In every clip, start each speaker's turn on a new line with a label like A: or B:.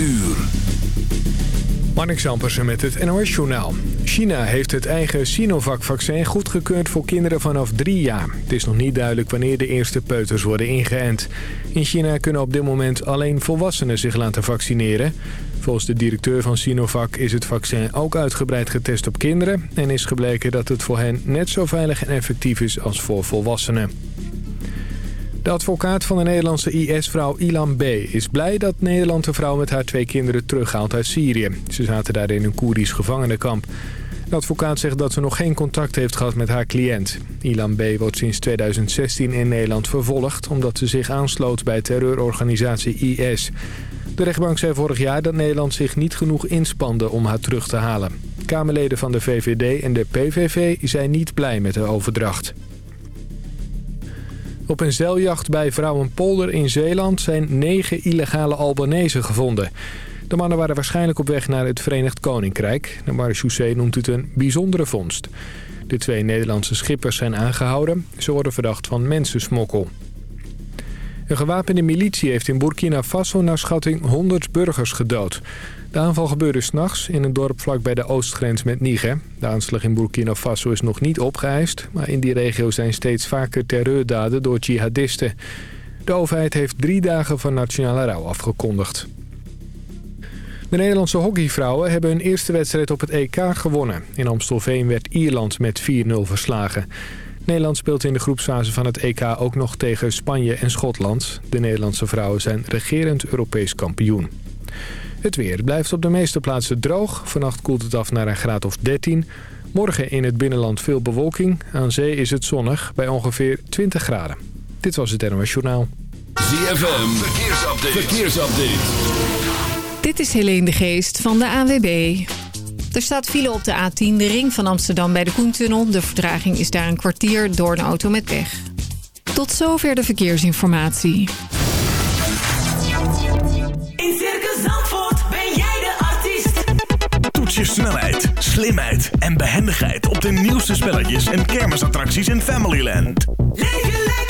A: uur.
B: Marnik Zampersen met het NOS-journaal. China heeft het eigen Sinovac-vaccin goedgekeurd voor kinderen vanaf drie jaar. Het is nog niet duidelijk wanneer de eerste peuters worden ingeënt. In China kunnen op dit moment alleen volwassenen zich laten vaccineren. Volgens de directeur van Sinovac is het vaccin ook uitgebreid getest op kinderen... en is gebleken dat het voor hen net zo veilig en effectief is als voor volwassenen. De advocaat van de Nederlandse IS-vrouw Ilan B. is blij dat Nederland de vrouw met haar twee kinderen terughaalt uit Syrië. Ze zaten daar in een Koerisch gevangenenkamp. De advocaat zegt dat ze nog geen contact heeft gehad met haar cliënt. Ilan B. wordt sinds 2016 in Nederland vervolgd... omdat ze zich aansloot bij terreurorganisatie IS. De rechtbank zei vorig jaar dat Nederland zich niet genoeg inspande om haar terug te halen. Kamerleden van de VVD en de PVV zijn niet blij met de overdracht. Op een zeiljacht bij Vrouwenpolder in Zeeland zijn negen illegale Albanese gevonden. De mannen waren waarschijnlijk op weg naar het Verenigd Koninkrijk. De marechaussee noemt het een bijzondere vondst. De twee Nederlandse schippers zijn aangehouden. Ze worden verdacht van mensensmokkel. Een gewapende militie heeft in Burkina Faso naar schatting 100 burgers gedood. De aanval gebeurde s'nachts in een dorp vlak bij de oostgrens met Niger. De aanslag in Burkina Faso is nog niet opgeëist... maar in die regio zijn steeds vaker terreurdaden door jihadisten. De overheid heeft drie dagen van nationale rouw afgekondigd. De Nederlandse hockeyvrouwen hebben hun eerste wedstrijd op het EK gewonnen. In Amstelveen werd Ierland met 4-0 verslagen. Nederland speelt in de groepsfase van het EK ook nog tegen Spanje en Schotland. De Nederlandse vrouwen zijn regerend Europees kampioen. Het weer blijft op de meeste plaatsen droog. Vannacht koelt het af naar een graad of 13. Morgen in het binnenland veel bewolking. Aan zee is het zonnig bij ongeveer 20 graden. Dit was het NOS Journaal.
A: ZFM, verkeersupdate. verkeersupdate.
C: Dit is Helene de Geest van de AWB. Er staat file op de A10, de ring van Amsterdam bij de Koentunnel. De vertraging is daar een kwartier door een auto met weg. Tot zover de verkeersinformatie.
D: In Circus Zandvoort ben jij de artiest.
E: Toets je snelheid, slimheid en behendigheid op de nieuwste spelletjes en kermisattracties in Familyland.
D: Leef lekker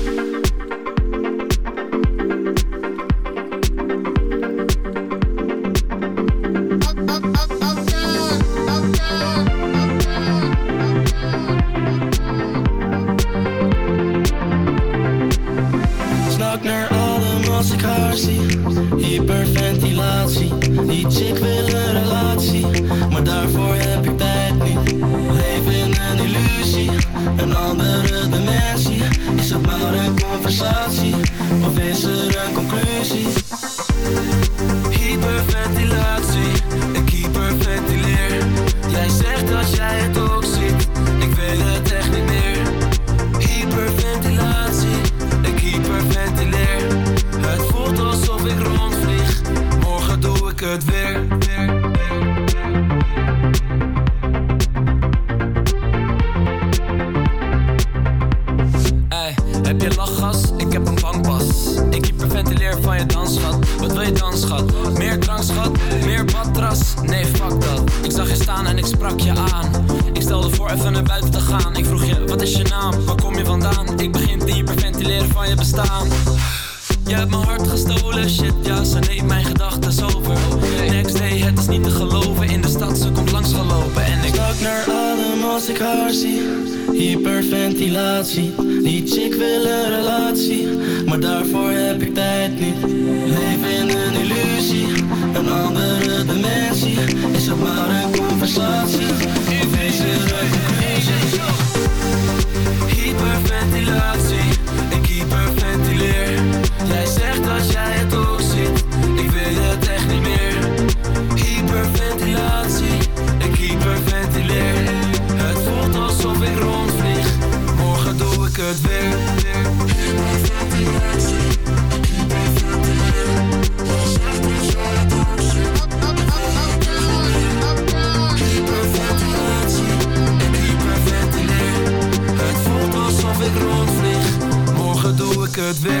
F: Hyperventilatie. Die chick wil een relatie Maar daarvoor heb ik tijd niet. Leef in een illusie. Een andere dimensie. Is het maar een conversatie? Of is er een conclusie? Hyperventilatie. Ik hyperventileer. Jij zegt dat jij het ook ziet. Ik weet het het.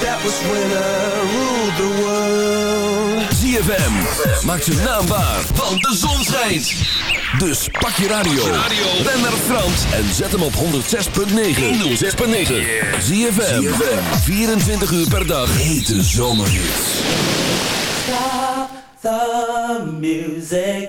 G: that was when I the world.
A: ZFM, maak ze naambaar, want de zon schijnt. Dus pak je radio, ben naar Frans en zet hem op 106.9. 106.9. ZFM, 24 uur per dag, hete zomerhit.
H: Stop the music,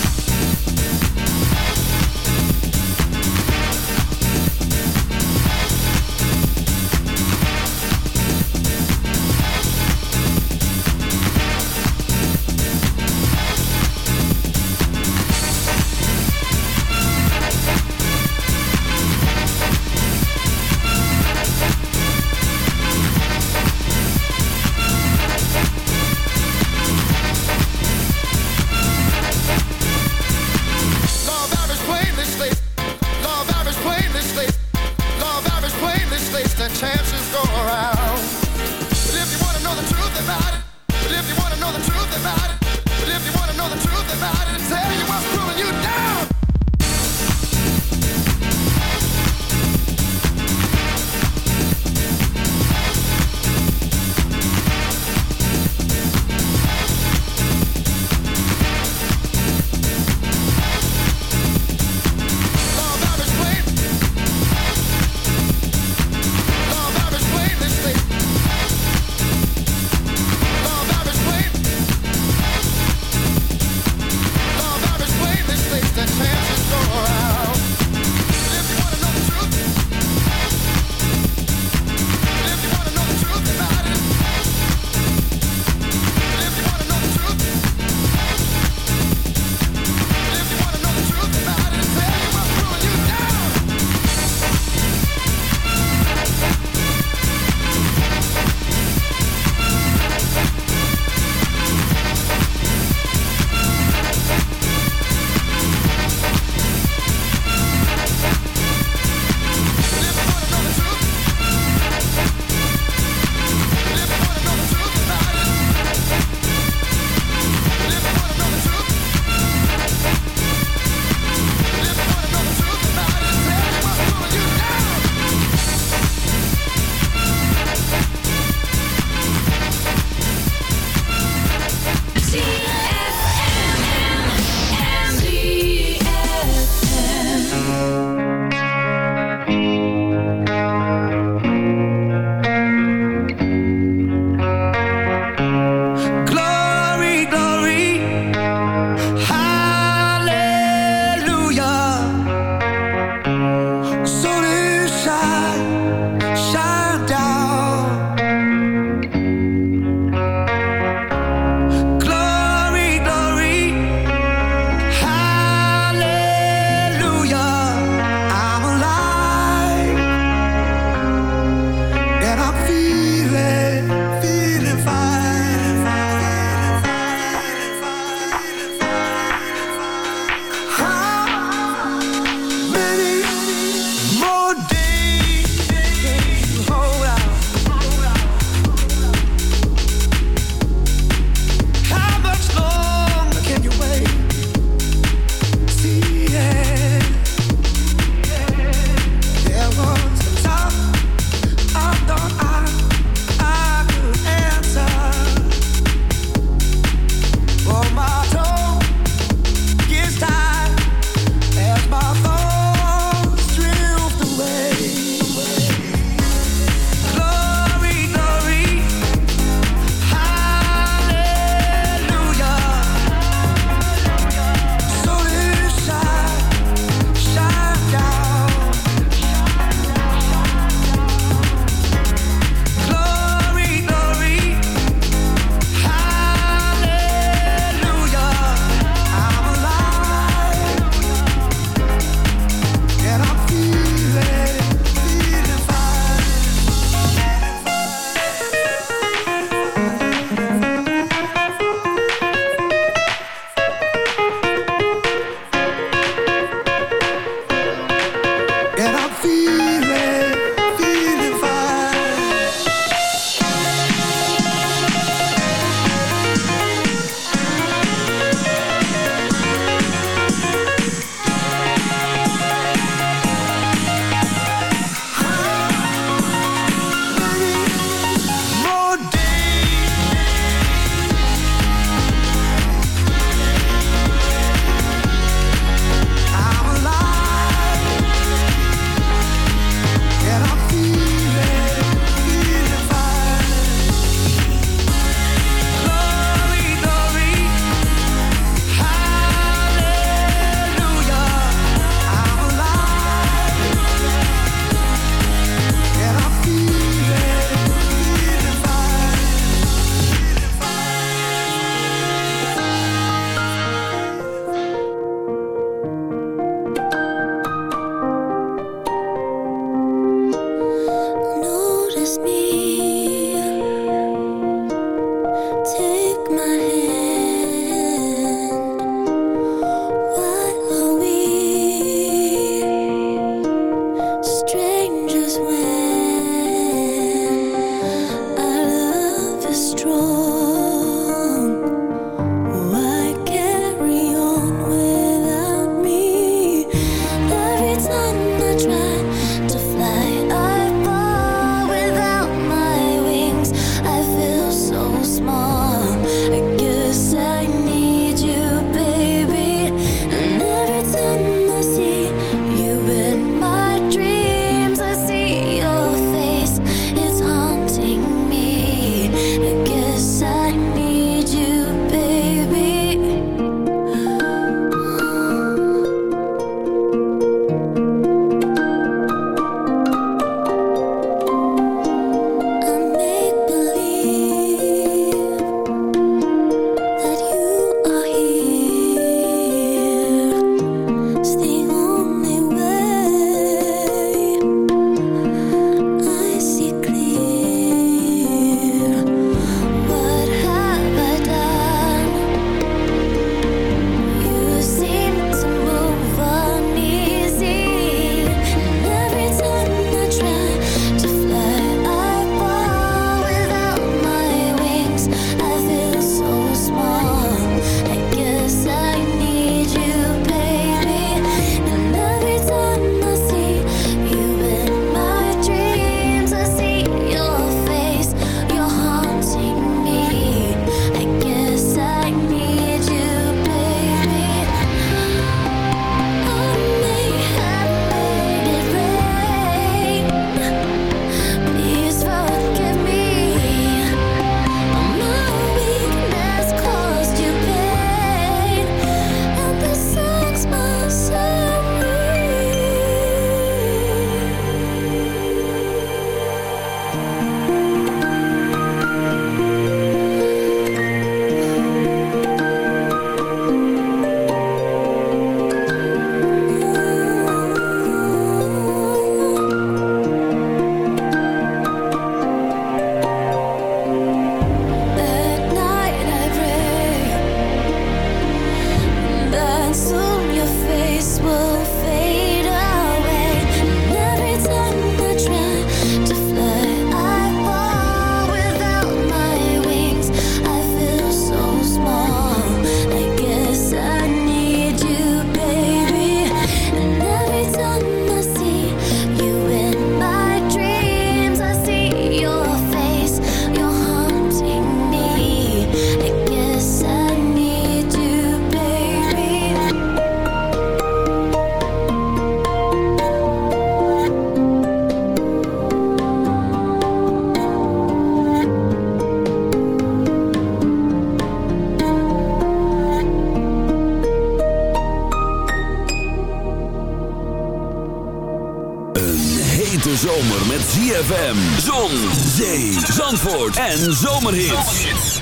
A: Zandvoort en Zomerhits.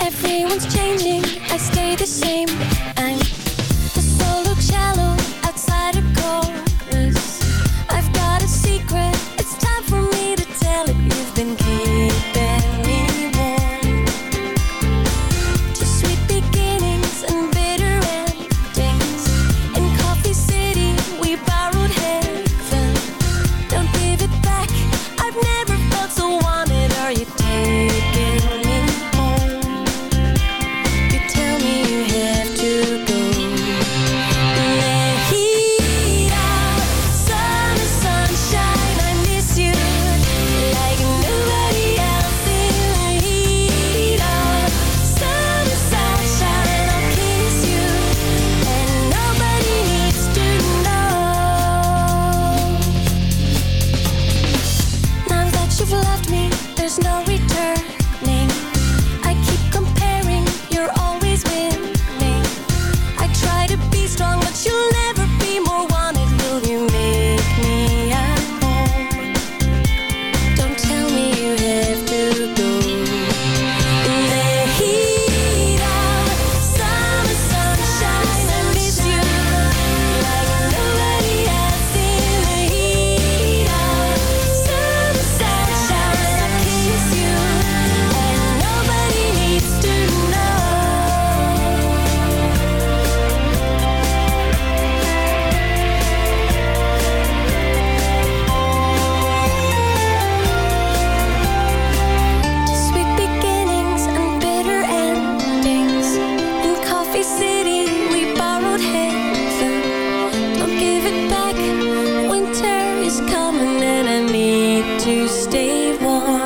I: Everyone's changing, I stay the same. to stay warm.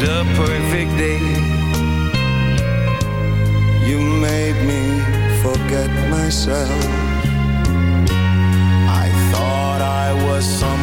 I: the
G: perfect day.
I: You
G: made me forget myself. I thought I was someone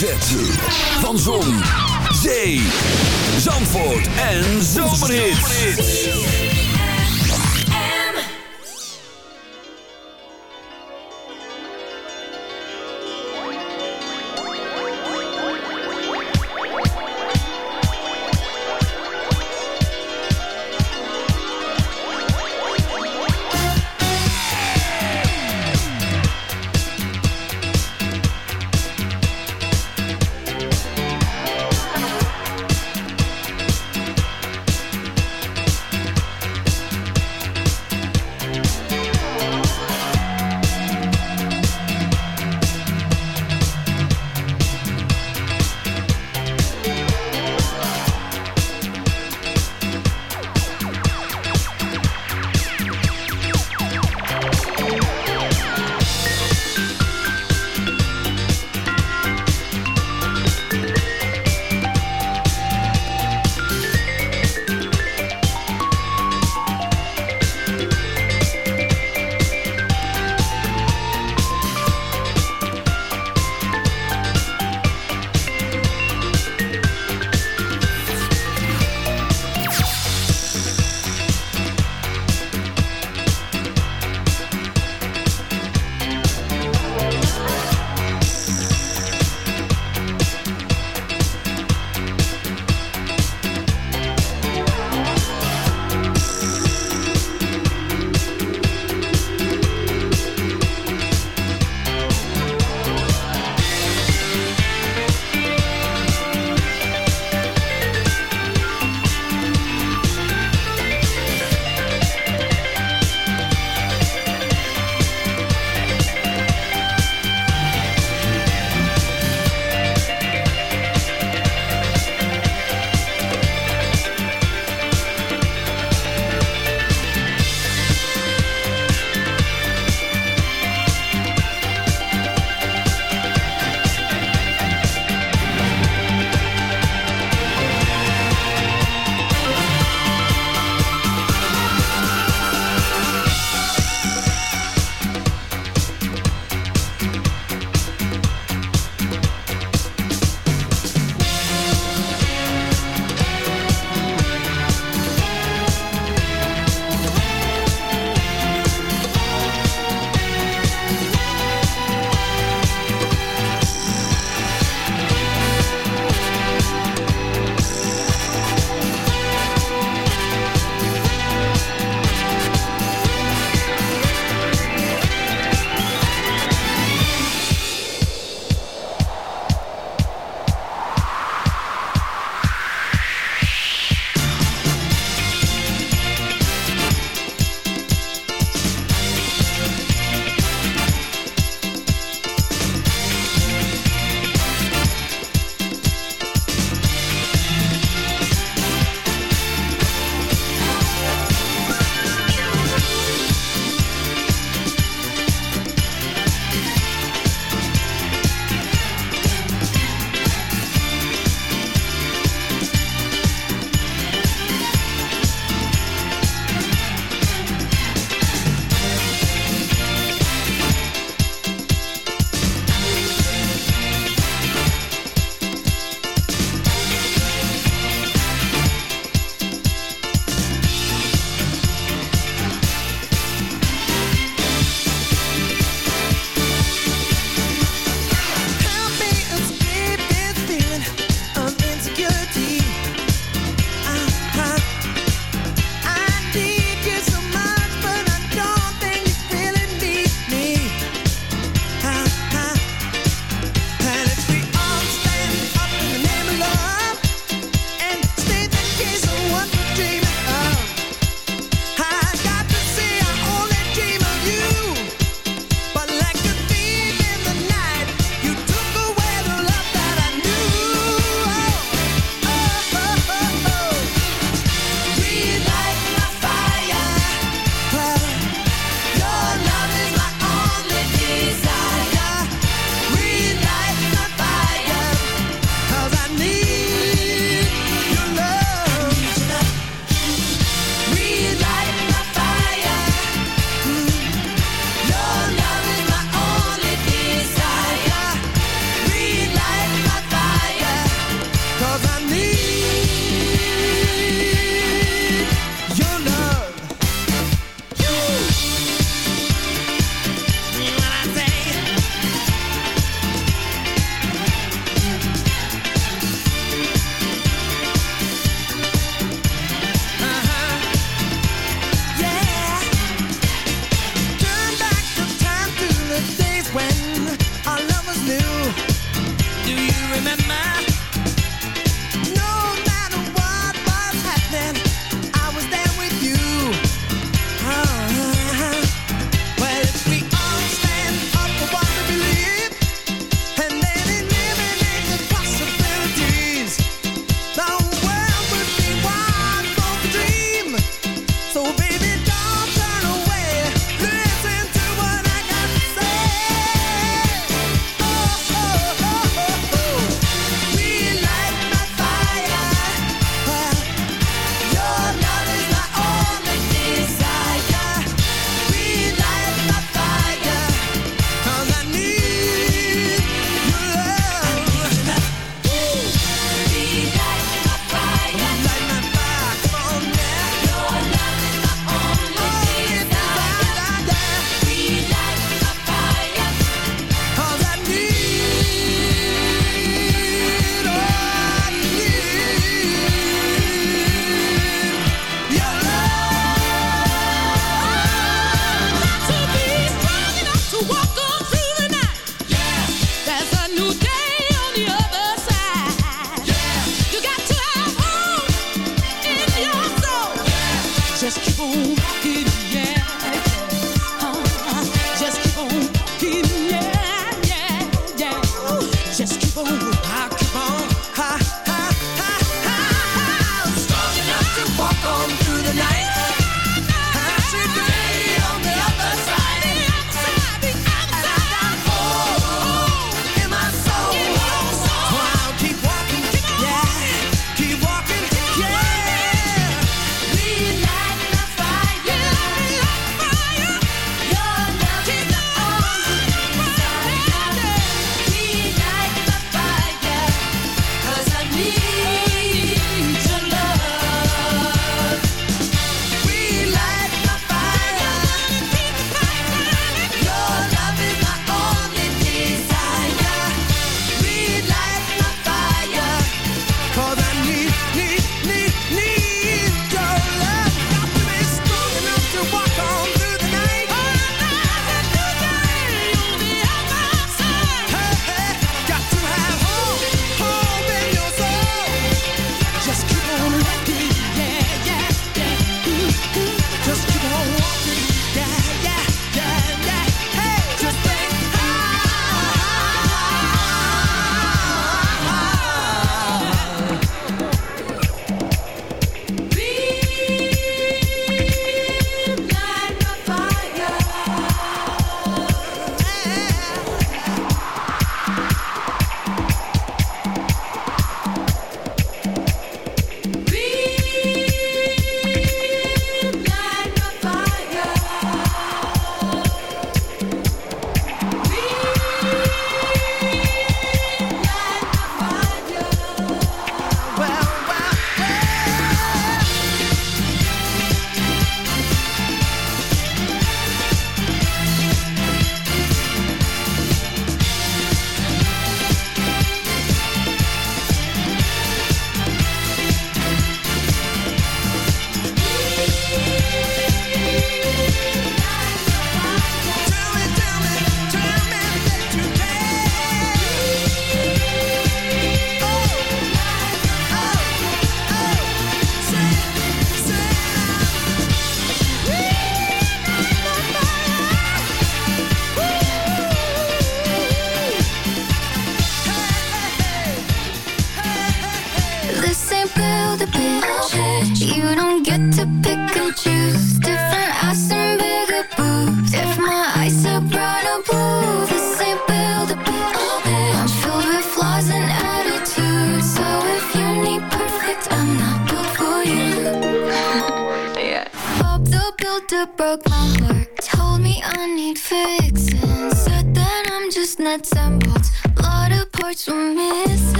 A: ZFM.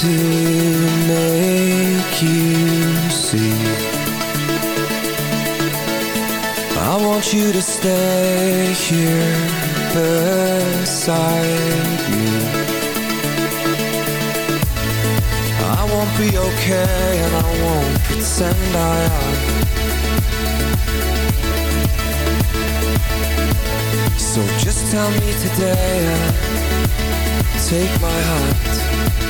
G: to make you see. I want you to stay here beside me. I won't be okay and I won't pretend I am. So just tell me today and take my hand.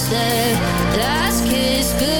J: was the
K: last kiss
I: good